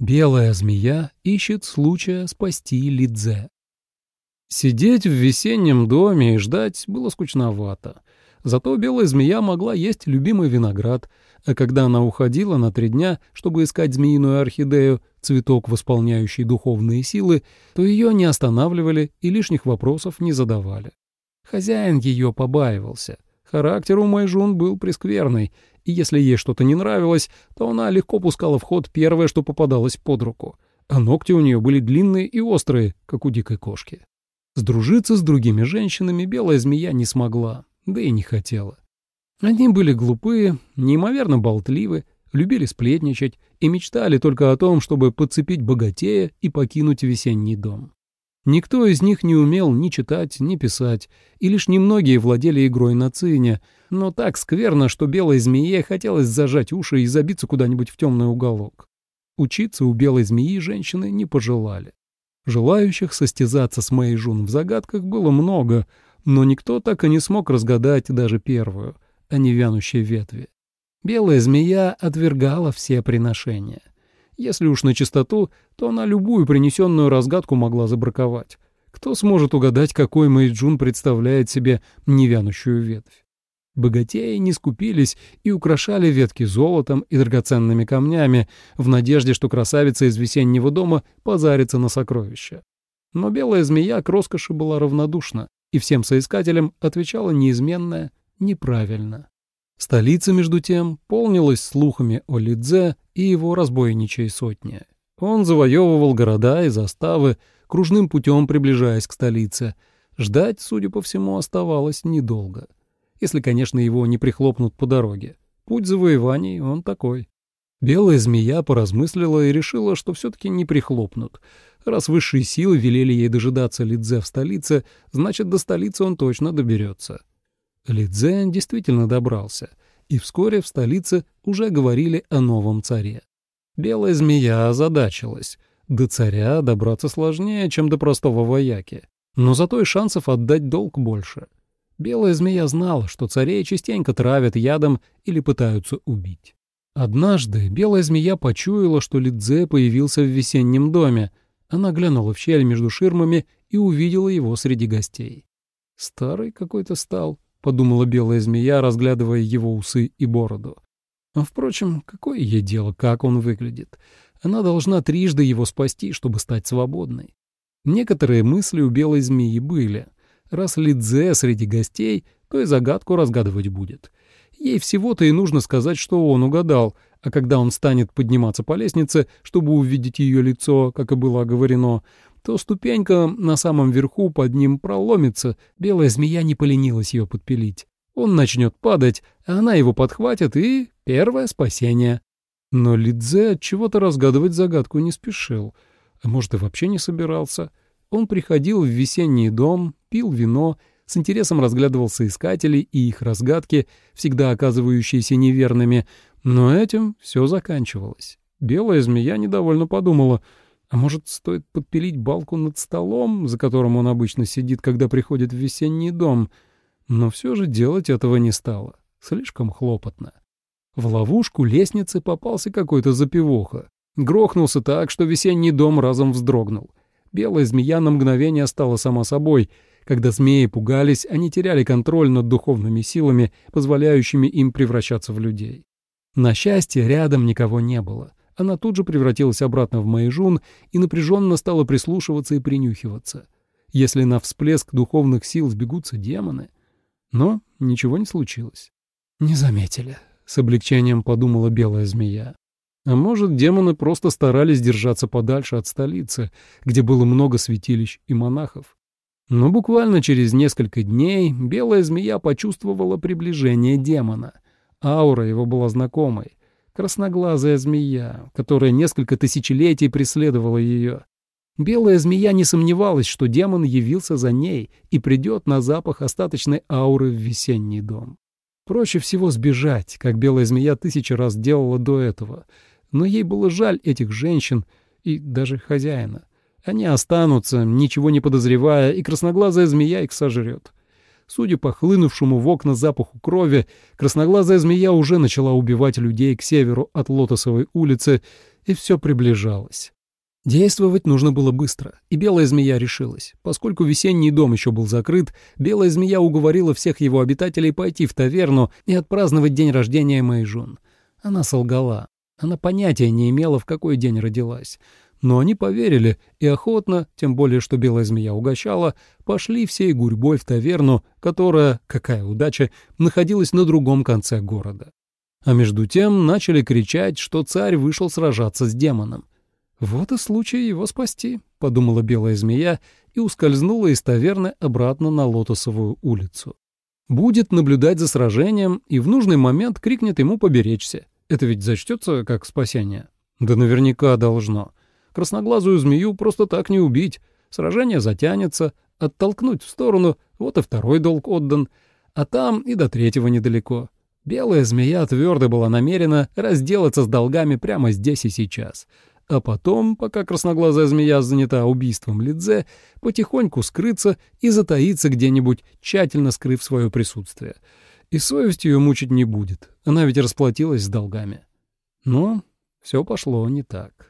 Белая змея ищет случая спасти Лидзе. Сидеть в весеннем доме и ждать было скучновато. Зато белая змея могла есть любимый виноград, а когда она уходила на три дня, чтобы искать змеиную орхидею, цветок, восполняющий духовные силы, то ее не останавливали и лишних вопросов не задавали. Хозяин ее побаивался. Характер у Майжун был прескверный, и если ей что-то не нравилось, то она легко пускала в ход первое, что попадалось под руку, а ногти у нее были длинные и острые, как у дикой кошки. Сдружиться с другими женщинами белая змея не смогла, да и не хотела. Они были глупые, неимоверно болтливы, любили сплетничать и мечтали только о том, чтобы подцепить богатея и покинуть весенний дом. Никто из них не умел ни читать, ни писать, и лишь немногие владели игрой на цине, но так скверно, что белой змее хотелось зажать уши и забиться куда-нибудь в темный уголок. Учиться у белой змеи женщины не пожелали. Желающих состязаться с Мэйжун в загадках было много, но никто так и не смог разгадать даже первую, а не вянущей ветви. Белая змея отвергала все приношения. Если уж на чистоту, то она любую принесенную разгадку могла забраковать. Кто сможет угадать, какой Мэйджун представляет себе невянущую ветвь? Богатеи не скупились и украшали ветки золотом и драгоценными камнями в надежде, что красавица из весеннего дома позарится на сокровища. Но белая змея к роскоши была равнодушна и всем соискателям отвечала неизменное «неправильно». Столица, между тем, полнилась слухами о Лидзе и его разбойничьей сотне. Он завоевывал города и заставы, кружным путем приближаясь к столице. Ждать, судя по всему, оставалось недолго. Если, конечно, его не прихлопнут по дороге. Путь завоеваний он такой. Белая змея поразмыслила и решила, что все-таки не прихлопнут. Раз высшие силы велели ей дожидаться Лидзе в столице, значит, до столицы он точно доберется. Лидзен действительно добрался, и вскоре в столице уже говорили о новом царе. Белая змея озадачилась. До царя добраться сложнее, чем до простого вояки. Но зато и шансов отдать долг больше. Белая змея знала, что царей частенько травят ядом или пытаются убить. Однажды белая змея почуяла, что Лидзе появился в весеннем доме. Она глянула в щель между ширмами и увидела его среди гостей. Старый какой-то стал, — подумала белая змея, разглядывая его усы и бороду. А, впрочем, какое ей дело, как он выглядит? Она должна трижды его спасти, чтобы стать свободной. Некоторые мысли у белой змеи были. Раз Лидзе среди гостей, то и загадку разгадывать будет. Ей всего-то и нужно сказать, что он угадал, а когда он станет подниматься по лестнице, чтобы увидеть ее лицо, как и было оговорено, то ступенька на самом верху под ним проломится, белая змея не поленилась ее подпилить. Он начнет падать, а она его подхватит, и первое спасение. Но Лидзе от чего-то разгадывать загадку не спешил, а может и вообще не собирался. Он приходил в весенний дом, пил вино, с интересом разглядывал соискателей и их разгадки, всегда оказывающиеся неверными, но этим все заканчивалось. Белая змея недовольно подумала — а может, стоит подпилить балку над столом, за которым он обычно сидит, когда приходит в весенний дом? Но все же делать этого не стало. Слишком хлопотно. В ловушку лестницы попался какой-то запивоха. Грохнулся так, что весенний дом разом вздрогнул. Белая змея на мгновение стала сама собой. Когда змеи пугались, они теряли контроль над духовными силами, позволяющими им превращаться в людей. На счастье, рядом никого не было — она тут же превратилась обратно в Мэйжун и напряженно стала прислушиваться и принюхиваться. Если на всплеск духовных сил сбегутся демоны... Но ничего не случилось. «Не заметили», — с облегчением подумала белая змея. А может, демоны просто старались держаться подальше от столицы, где было много святилищ и монахов. Но буквально через несколько дней белая змея почувствовала приближение демона. Аура его была знакомой красноглазая змея, которая несколько тысячелетий преследовала ее. Белая змея не сомневалась, что демон явился за ней и придет на запах остаточной ауры в весенний дом. Проще всего сбежать, как белая змея тысячи раз делала до этого. Но ей было жаль этих женщин и даже хозяина. Они останутся, ничего не подозревая, и красноглазая змея их сожрет. Судя по хлынувшему в окна запаху крови, красноглазая змея уже начала убивать людей к северу от Лотосовой улицы, и все приближалось. Действовать нужно было быстро, и белая змея решилась. Поскольку весенний дом еще был закрыт, белая змея уговорила всех его обитателей пойти в таверну и отпраздновать день рождения Мэйжун. Она солгала. Она понятия не имела, в какой день родилась. Но они поверили и охотно, тем более что белая змея угощала, пошли всей гурьбой в таверну, которая, какая удача, находилась на другом конце города. А между тем начали кричать, что царь вышел сражаться с демоном. «Вот и случай его спасти», — подумала белая змея и ускользнула из таверны обратно на Лотосовую улицу. Будет наблюдать за сражением и в нужный момент крикнет ему поберечься. Это ведь зачтется как спасение? Да наверняка должно. Красноглазую змею просто так не убить. Сражение затянется, оттолкнуть в сторону, вот и второй долг отдан. А там и до третьего недалеко. Белая змея твердо была намерена разделаться с долгами прямо здесь и сейчас. А потом, пока красноглазая змея занята убийством Лидзе, потихоньку скрыться и затаиться где-нибудь, тщательно скрыв свое присутствие. И совесть ее мучить не будет, она ведь расплатилась с долгами. Но все пошло не так.